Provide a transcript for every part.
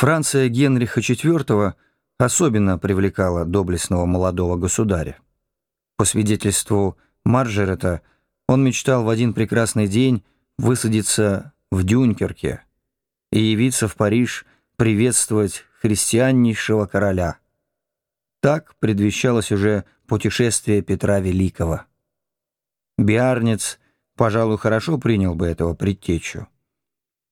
Франция Генриха IV особенно привлекала доблестного молодого государя. По свидетельству Марджерета, он мечтал в один прекрасный день высадиться в Дюнкерке и явиться в Париж приветствовать христианнейшего короля. Так предвещалось уже путешествие Петра Великого. Биарнец, пожалуй, хорошо принял бы этого предтечу.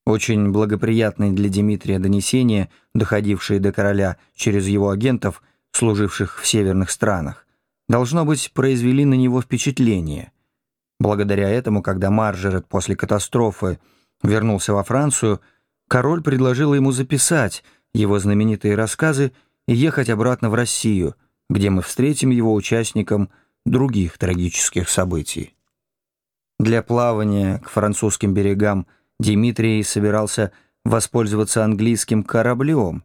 Очень благоприятные для Дмитрия донесения, доходившие до короля через его агентов, служивших в северных странах, должно быть, произвели на него впечатление. Благодаря этому, когда Маржерет после катастрофы вернулся во Францию, король предложил ему записать его знаменитые рассказы и ехать обратно в Россию, где мы встретим его участником других трагических событий. Для плавания к французским берегам – Дмитрий собирался воспользоваться английским кораблем.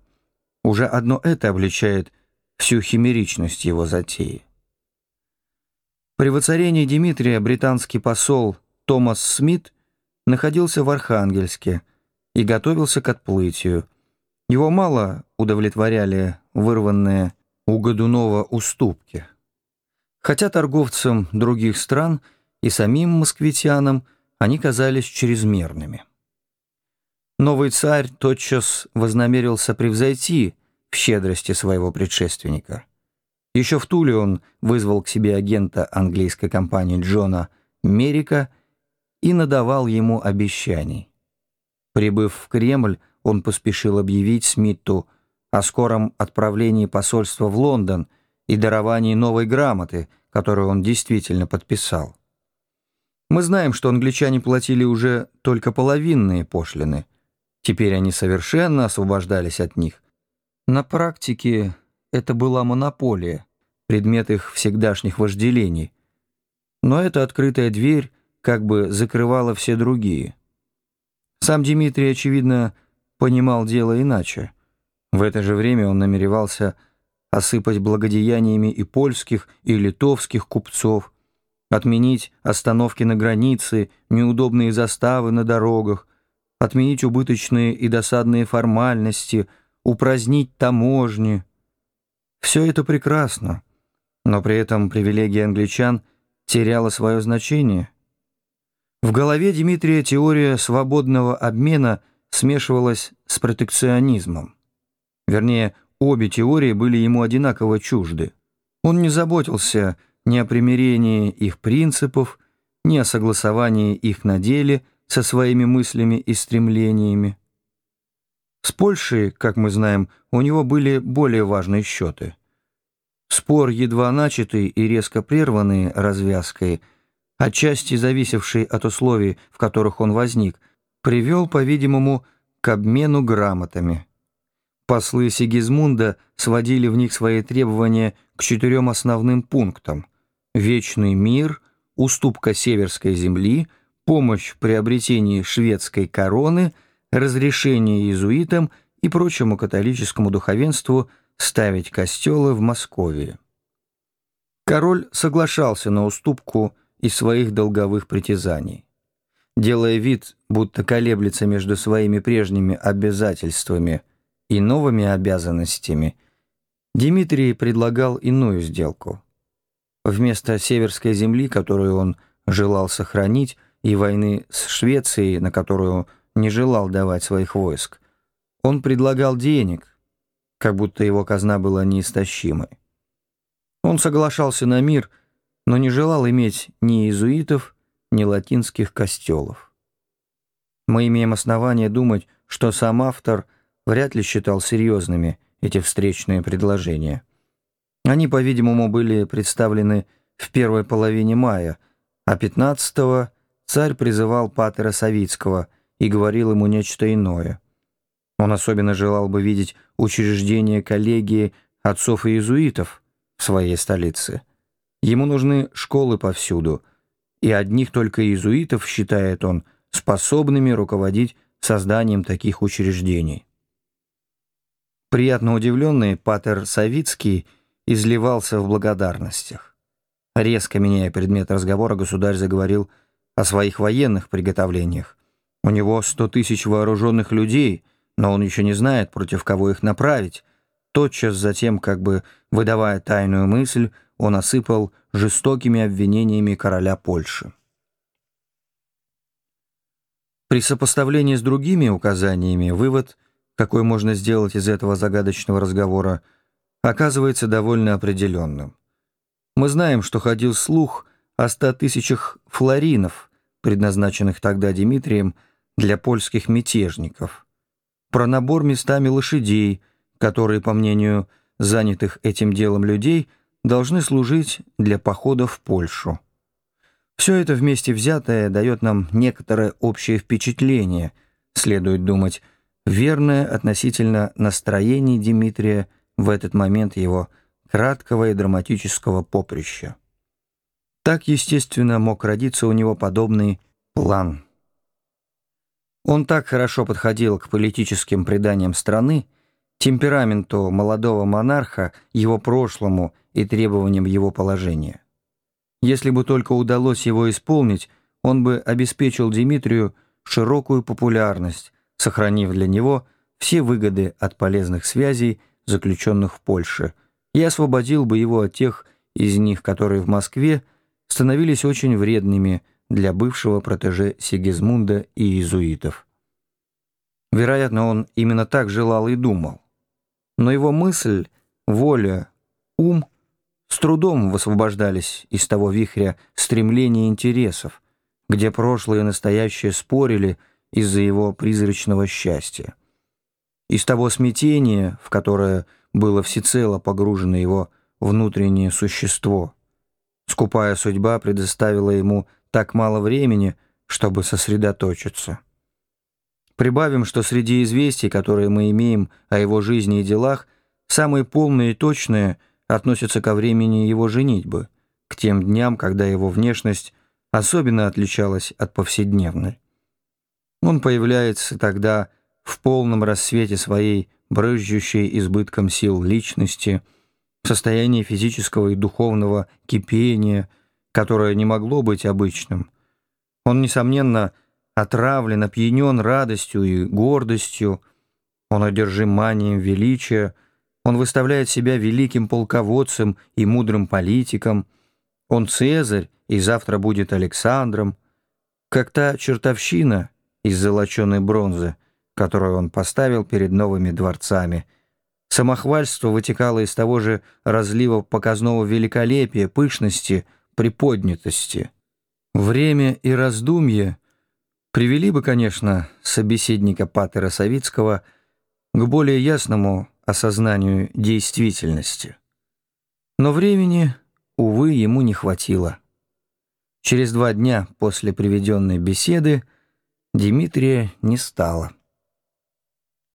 Уже одно это обличает всю химеричность его затеи. При воцарении Дмитрия британский посол Томас Смит находился в Архангельске и готовился к отплытию. Его мало удовлетворяли вырванные у Годунова уступки. Хотя торговцам других стран и самим москвитянам – они казались чрезмерными. Новый царь тотчас вознамерился превзойти в щедрости своего предшественника. Еще в Туле он вызвал к себе агента английской компании Джона Мерика и надавал ему обещаний. Прибыв в Кремль, он поспешил объявить Смитту о скором отправлении посольства в Лондон и даровании новой грамоты, которую он действительно подписал. Мы знаем, что англичане платили уже только половинные пошлины. Теперь они совершенно освобождались от них. На практике это была монополия, предмет их всегдашних вожделений. Но эта открытая дверь как бы закрывала все другие. Сам Дмитрий, очевидно, понимал дело иначе. В это же время он намеревался осыпать благодеяниями и польских, и литовских купцов, отменить остановки на границе, неудобные заставы на дорогах, отменить убыточные и досадные формальности, упразднить таможни. Все это прекрасно, но при этом привилегия англичан теряла свое значение. В голове Дмитрия теория свободного обмена смешивалась с протекционизмом. Вернее, обе теории были ему одинаково чужды. Он не заботился ни о примирении их принципов, ни о согласовании их на деле со своими мыслями и стремлениями. С Польшей, как мы знаем, у него были более важные счеты. Спор, едва начатый и резко прерванный развязкой, отчасти зависевший от условий, в которых он возник, привел, по-видимому, к обмену грамотами. Послы Сигизмунда сводили в них свои требования к четырем основным пунктам вечный мир, уступка северской земли, помощь в приобретении шведской короны, разрешение иезуитам и прочему католическому духовенству ставить костелы в Москве. Король соглашался на уступку из своих долговых притязаний. Делая вид, будто колеблется между своими прежними обязательствами и новыми обязанностями, Дмитрий предлагал иную сделку. Вместо северской земли, которую он желал сохранить, и войны с Швецией, на которую не желал давать своих войск, он предлагал денег, как будто его казна была неистощимой. Он соглашался на мир, но не желал иметь ни иезуитов, ни латинских костелов. Мы имеем основание думать, что сам автор вряд ли считал серьезными эти встречные предложения. Они, по-видимому, были представлены в первой половине мая, а 15-го царь призывал Патера Савицкого и говорил ему нечто иное. Он особенно желал бы видеть учреждение коллегии отцов и иезуитов в своей столице. Ему нужны школы повсюду, и одних только иезуитов, считает он, способными руководить созданием таких учреждений. Приятно удивленный Патер Савицкий – изливался в благодарностях. Резко меняя предмет разговора, государь заговорил своих военных приготовлениях. У него сто тысяч вооруженных людей, но он еще не знает, против кого их направить. Тотчас затем, как бы выдавая тайную мысль, он осыпал жестокими обвинениями короля Польши. При сопоставлении с другими указаниями вывод, какой можно сделать из этого загадочного разговора, оказывается довольно определенным. Мы знаем, что ходил слух о ста тысячах флоринов, предназначенных тогда Дмитрием для польских мятежников, про набор местами лошадей, которые, по мнению занятых этим делом людей, должны служить для похода в Польшу. Все это вместе взятое дает нам некоторое общее впечатление, следует думать, верное относительно настроений Дмитрия в этот момент его краткого и драматического поприща. Так, естественно, мог родиться у него подобный план. Он так хорошо подходил к политическим преданиям страны, темпераменту молодого монарха, его прошлому и требованиям его положения. Если бы только удалось его исполнить, он бы обеспечил Дмитрию широкую популярность, сохранив для него все выгоды от полезных связей, заключенных в Польше, и освободил бы его от тех из них, которые в Москве становились очень вредными для бывшего протеже Сигизмунда и иезуитов. Вероятно, он именно так желал и думал. Но его мысль, воля, ум с трудом высвобождались из того вихря стремлений интересов, где прошлое и настоящее спорили из-за его призрачного счастья. Из того смятения, в которое было всецело погружено его внутреннее существо. Скупая судьба предоставила ему так мало времени, чтобы сосредоточиться. Прибавим, что среди известий, которые мы имеем о его жизни и делах, самые полные и точные относятся ко времени его женитьбы, к тем дням, когда его внешность особенно отличалась от повседневной. Он появляется тогда в полном рассвете своей брызжущей избытком сил личности, в состоянии физического и духовного кипения, которое не могло быть обычным. Он, несомненно, отравлен, опьянен радостью и гордостью, он одержим манием величия, он выставляет себя великим полководцем и мудрым политиком, он Цезарь и завтра будет Александром, как та чертовщина из золоченой бронзы, которую он поставил перед новыми дворцами. Самохвальство вытекало из того же разлива показного великолепия, пышности, приподнятости. Время и раздумье привели бы, конечно, собеседника Патера Савицкого к более ясному осознанию действительности. Но времени, увы, ему не хватило. Через два дня после приведенной беседы Дмитрия не стало.